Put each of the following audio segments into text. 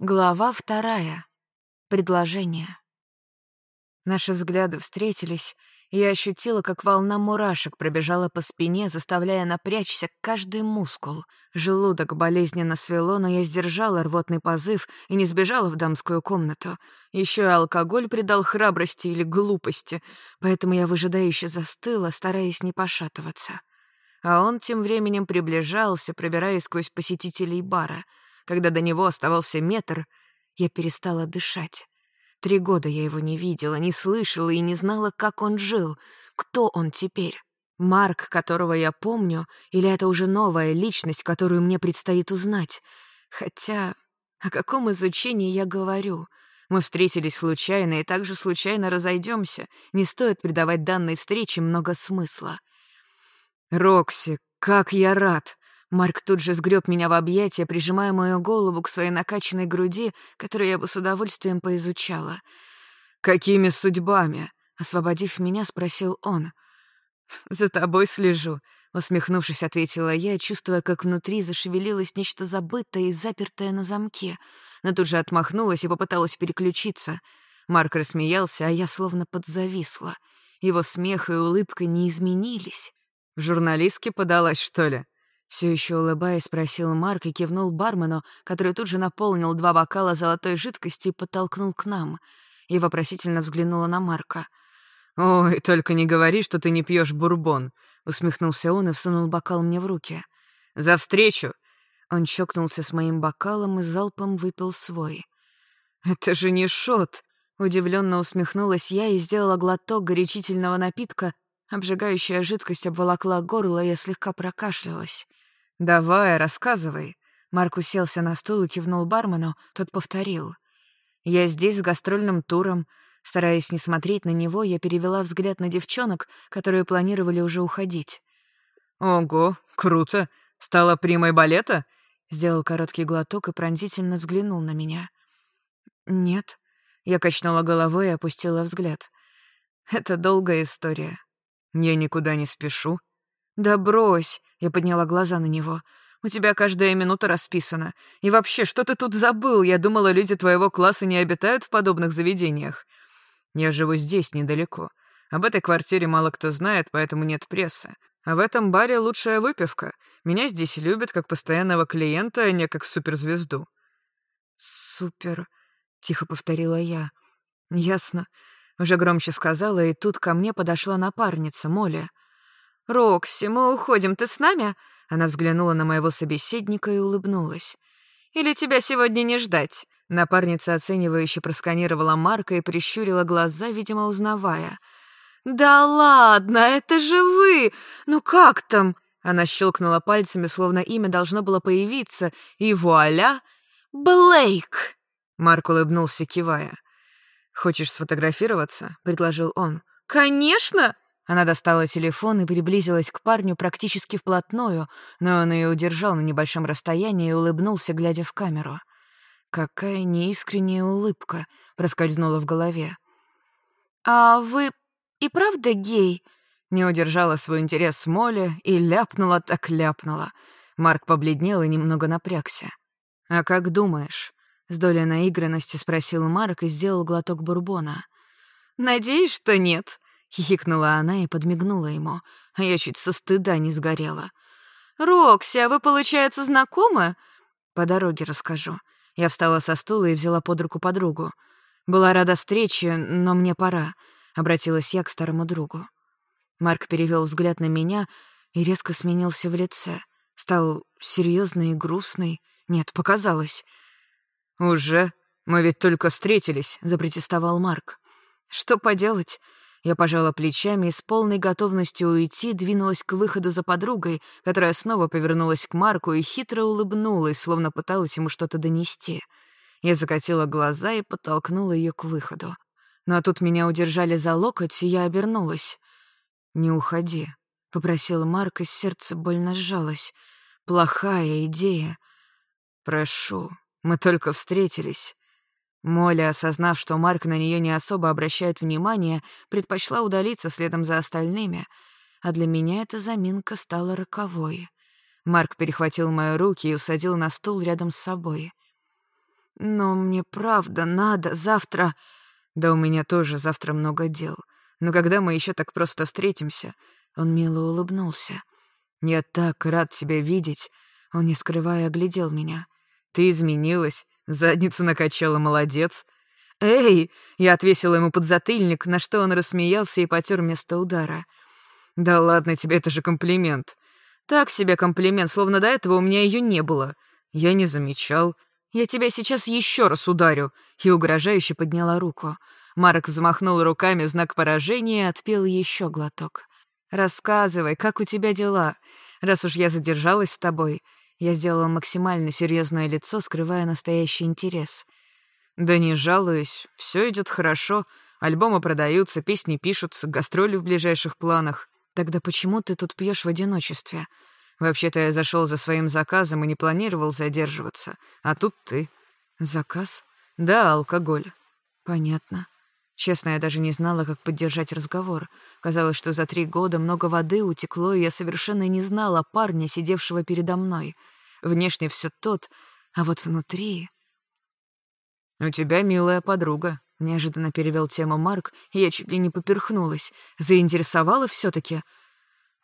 Глава вторая. Предложение. Наши взгляды встретились, и я ощутила, как волна мурашек пробежала по спине, заставляя напрячься каждый мускул. Желудок болезненно свело, но я сдержала рвотный позыв и не сбежала в дамскую комнату. Еще и алкоголь придал храбрости или глупости, поэтому я выжидающе застыла, стараясь не пошатываться. А он тем временем приближался, пробираясь сквозь посетителей бара — когда до него оставался метр, я перестала дышать. Три года я его не видела, не слышала и не знала, как он жил, кто он теперь. Марк, которого я помню, или это уже новая личность, которую мне предстоит узнать? Хотя о каком изучении я говорю? Мы встретились случайно и также случайно разойдемся. Не стоит придавать данной встрече много смысла. «Рокси, как я рад!» Марк тут же сгреб меня в объятия, прижимая мою голову к своей накачанной груди, которую я бы с удовольствием поизучала. «Какими судьбами?» — освободив меня, спросил он. «За тобой слежу», — усмехнувшись, ответила я, чувствуя, как внутри зашевелилось нечто забытое и запертое на замке, но тут же отмахнулась и попыталась переключиться. Марк рассмеялся, а я словно подзависла. Его смех и улыбка не изменились. «В журналистке подалась, что ли?» Все еще улыбаясь, спросил Марк и кивнул бармену, который тут же наполнил два бокала золотой жидкости и подтолкнул к нам. И вопросительно взглянула на Марка. «Ой, только не говори, что ты не пьешь бурбон», — усмехнулся он и всунул бокал мне в руки. «За встречу!» Он чокнулся с моим бокалом и залпом выпил свой. «Это же не шот!» Удивленно усмехнулась я и сделала глоток горячительного напитка, обжигающая жидкость обволокла горло, и я слегка прокашлялась. «Давай, рассказывай». Марк уселся на стул и кивнул бармену, тот повторил. «Я здесь с гастрольным туром». Стараясь не смотреть на него, я перевела взгляд на девчонок, которые планировали уже уходить. «Ого, круто! Стала примой балета?» Сделал короткий глоток и пронзительно взглянул на меня. «Нет». Я качнула головой и опустила взгляд. «Это долгая история». «Я никуда не спешу», «Да брось!» — я подняла глаза на него. «У тебя каждая минута расписана. И вообще, что ты тут забыл? Я думала, люди твоего класса не обитают в подобных заведениях». «Я живу здесь, недалеко. Об этой квартире мало кто знает, поэтому нет прессы. А в этом баре лучшая выпивка. Меня здесь любят как постоянного клиента, а не как суперзвезду». «Супер», — тихо повторила я. «Ясно». Уже громче сказала, и тут ко мне подошла напарница, Моля. «Рокси, мы уходим, ты с нами?» Она взглянула на моего собеседника и улыбнулась. «Или тебя сегодня не ждать?» Напарница оценивающе просканировала Марка и прищурила глаза, видимо, узнавая. «Да ладно, это же вы! Ну как там?» Она щелкнула пальцами, словно имя должно было появиться, и вуаля! «Блейк!» Марк улыбнулся, кивая. «Хочешь сфотографироваться?» — предложил он. «Конечно!» Она достала телефон и приблизилась к парню практически вплотную, но он ее удержал на небольшом расстоянии и улыбнулся, глядя в камеру. Какая неискренняя улыбка проскользнула в голове. «А вы и правда гей?» Не удержала свой интерес Молли и ляпнула так ляпнула. Марк побледнел и немного напрягся. «А как думаешь?» — с долей наигранности спросил Марк и сделал глоток бурбона. «Надеюсь, что нет», — хихикнула она и подмигнула ему, а я чуть со стыда не сгорела. «Рокси, а вы, получается, знакомы?» «По дороге расскажу». Я встала со стула и взяла под руку подругу. «Была рада встрече, но мне пора», — обратилась я к старому другу. Марк перевел взгляд на меня и резко сменился в лице. Стал серьезный и грустный. Нет, показалось. «Уже? Мы ведь только встретились», — запротестовал Марк. «Что поделать? Я пожала плечами и с полной готовностью уйти двинулась к выходу за подругой, которая снова повернулась к Марку и хитро улыбнулась, словно пыталась ему что-то донести. Я закатила глаза и подтолкнула ее к выходу. Но тут меня удержали за локоть, и я обернулась. «Не уходи», — попросил Марк, и сердце больно сжалось. «Плохая идея. Прошу, мы только встретились. Молли, осознав, что Марк на нее не особо обращает внимание, предпочла удалиться следом за остальными, а для меня эта заминка стала роковой. Марк перехватил мои руки и усадил на стул рядом с собой. Но мне правда надо завтра... Да у меня тоже завтра много дел. Но когда мы еще так просто встретимся, он мило улыбнулся. Я так рад тебя видеть. Он, не скрывая, оглядел меня. Ты изменилась, задницу накачала, молодец. «Эй!» — я отвесила ему подзатыльник, на что он рассмеялся и потер место удара. «Да ладно тебе, это же комплимент. Так себе комплимент, словно до этого у меня ее не было. Я не замечал. Я тебя сейчас еще раз ударю!» И угрожающе подняла руку. Марк взмахнул руками в знак поражения и отпил еще глоток. «Рассказывай, как у тебя дела? Раз уж я задержалась с тобой...» Я сделала максимально серьезное лицо, скрывая настоящий интерес. «Да не жалуюсь, все идет хорошо. Альбомы продаются, песни пишутся, гастроли в ближайших планах. Тогда почему ты тут пьешь в одиночестве? Вообще-то я зашел за своим заказом и не планировал задерживаться. А тут ты. Заказ? Да, алкоголь. Понятно. Честно, я даже не знала, как поддержать разговор. Казалось, что за три года много воды утекло, и я совершенно не знала парня, сидевшего передо мной. Внешне все тот, а вот внутри... «У тебя милая подруга», — неожиданно перевел тему Марк, и я чуть ли не поперхнулась. Заинтересовала все таки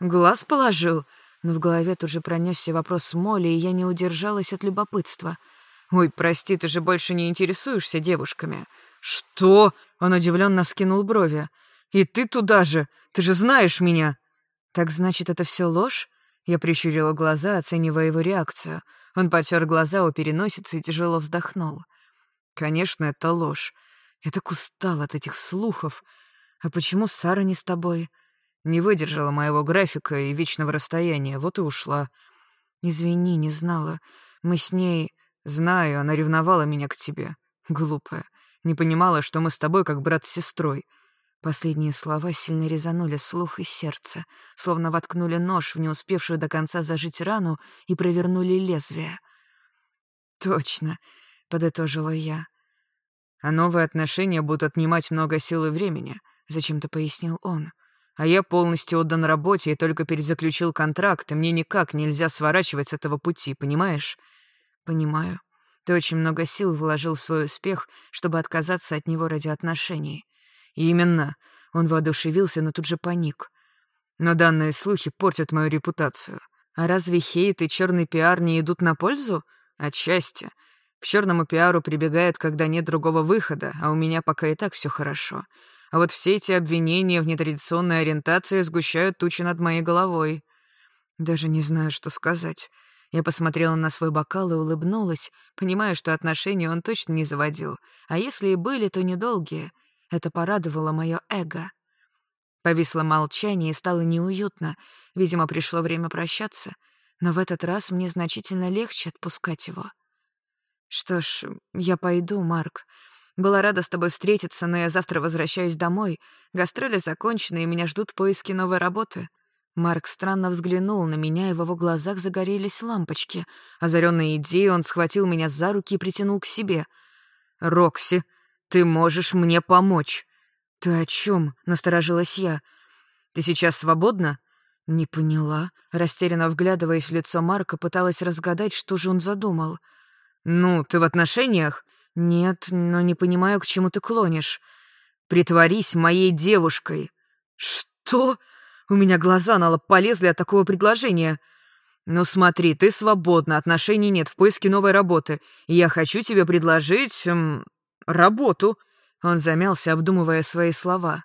«Глаз положил», но в голове тут же пронесся вопрос Молли, и я не удержалась от любопытства. «Ой, прости, ты же больше не интересуешься девушками». «Что?» — он удивленно вскинул брови. «И ты туда же! Ты же знаешь меня!» «Так значит, это все ложь?» Я прищурила глаза, оценивая его реакцию. Он потер глаза у переносицы и тяжело вздохнул. «Конечно, это ложь. Я так устал от этих слухов. А почему Сара не с тобой?» «Не выдержала моего графика и вечного расстояния, вот и ушла». «Извини, не знала. Мы с ней...» «Знаю, она ревновала меня к тебе. Глупая. Не понимала, что мы с тобой как брат с сестрой. Последние слова сильно резанули слух и сердце, словно воткнули нож в не успевшую до конца зажить рану и провернули лезвие. «Точно», — подытожила я. «А новые отношения будут отнимать много сил и времени», — зачем-то пояснил он. «А я полностью отдан работе и только перезаключил контракт, и мне никак нельзя сворачивать с этого пути, понимаешь?» «Понимаю», ты очень много сил вложил в свой успех, чтобы отказаться от него ради отношений. И именно. Он воодушевился, но тут же паник. Но данные слухи портят мою репутацию. А разве хейт и черный пиар не идут на пользу? Отчасти. К черному пиару прибегают, когда нет другого выхода, а у меня пока и так все хорошо. А вот все эти обвинения в нетрадиционной ориентации сгущают тучи над моей головой. Даже не знаю, что сказать. Я посмотрела на свой бокал и улыбнулась, понимая, что отношения он точно не заводил, а если и были, то недолгие. Это порадовало мое эго. Повисло молчание и стало неуютно. Видимо, пришло время прощаться, но в этот раз мне значительно легче отпускать его. «Что ж, я пойду, Марк. Была рада с тобой встретиться, но я завтра возвращаюсь домой. Гастроли закончены, и меня ждут поиски новой работы». Марк странно взглянул на меня, и в его глазах загорелись лампочки. Озаренной идеей он схватил меня за руки и притянул к себе. «Рокси, ты можешь мне помочь!» «Ты о чем? насторожилась я. «Ты сейчас свободна?» «Не поняла». Растерянно вглядываясь в лицо Марка, пыталась разгадать, что же он задумал. «Ну, ты в отношениях?» «Нет, но не понимаю, к чему ты клонишь». «Притворись моей девушкой». «Что?» У меня глаза на лоб полезли от такого предложения. «Ну смотри, ты свободна, отношений нет, в поиске новой работы. И я хочу тебе предложить... Эм, работу». Он замялся, обдумывая свои слова.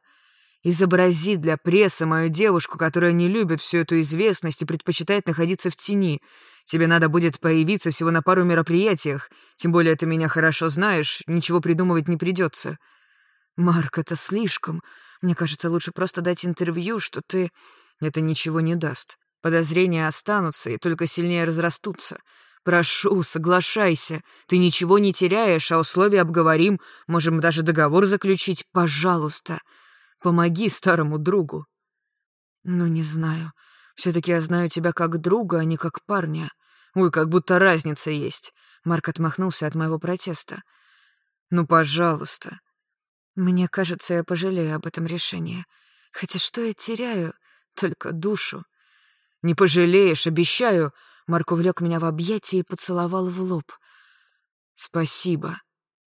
«Изобрази для прессы мою девушку, которая не любит всю эту известность и предпочитает находиться в тени. Тебе надо будет появиться всего на пару мероприятиях. Тем более ты меня хорошо знаешь, ничего придумывать не придется. «Марк, это слишком. Мне кажется, лучше просто дать интервью, что ты...» «Это ничего не даст. Подозрения останутся и только сильнее разрастутся. Прошу, соглашайся. Ты ничего не теряешь, а условия обговорим. Можем даже договор заключить. Пожалуйста, помоги старому другу». «Ну, не знаю. все таки я знаю тебя как друга, а не как парня. Ой, как будто разница есть». Марк отмахнулся от моего протеста. «Ну, пожалуйста. Мне кажется, я пожалею об этом решении. Хотя что я теряю? Только душу. «Не пожалеешь, обещаю!» Марк увлек меня в объятия и поцеловал в лоб. «Спасибо»,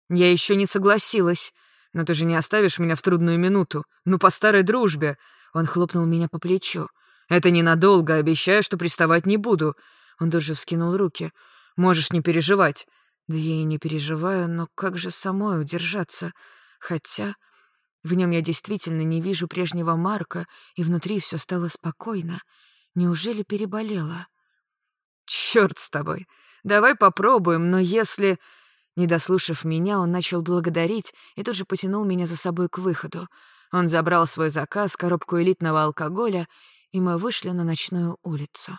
Я еще не согласилась. Но ты же не оставишь меня в трудную минуту. Ну, по старой дружбе. Он хлопнул меня по плечу. Это ненадолго, обещаю, что приставать не буду. Он даже вскинул руки. Можешь не переживать. Да я и не переживаю, но как же самой удержаться? Хотя в нем я действительно не вижу прежнего Марка, и внутри все стало спокойно. Неужели переболела? Черт с тобой. Давай попробуем, но если... Не дослушав меня, он начал благодарить и тут же потянул меня за собой к выходу. Он забрал свой заказ, коробку элитного алкоголя, и мы вышли на ночную улицу.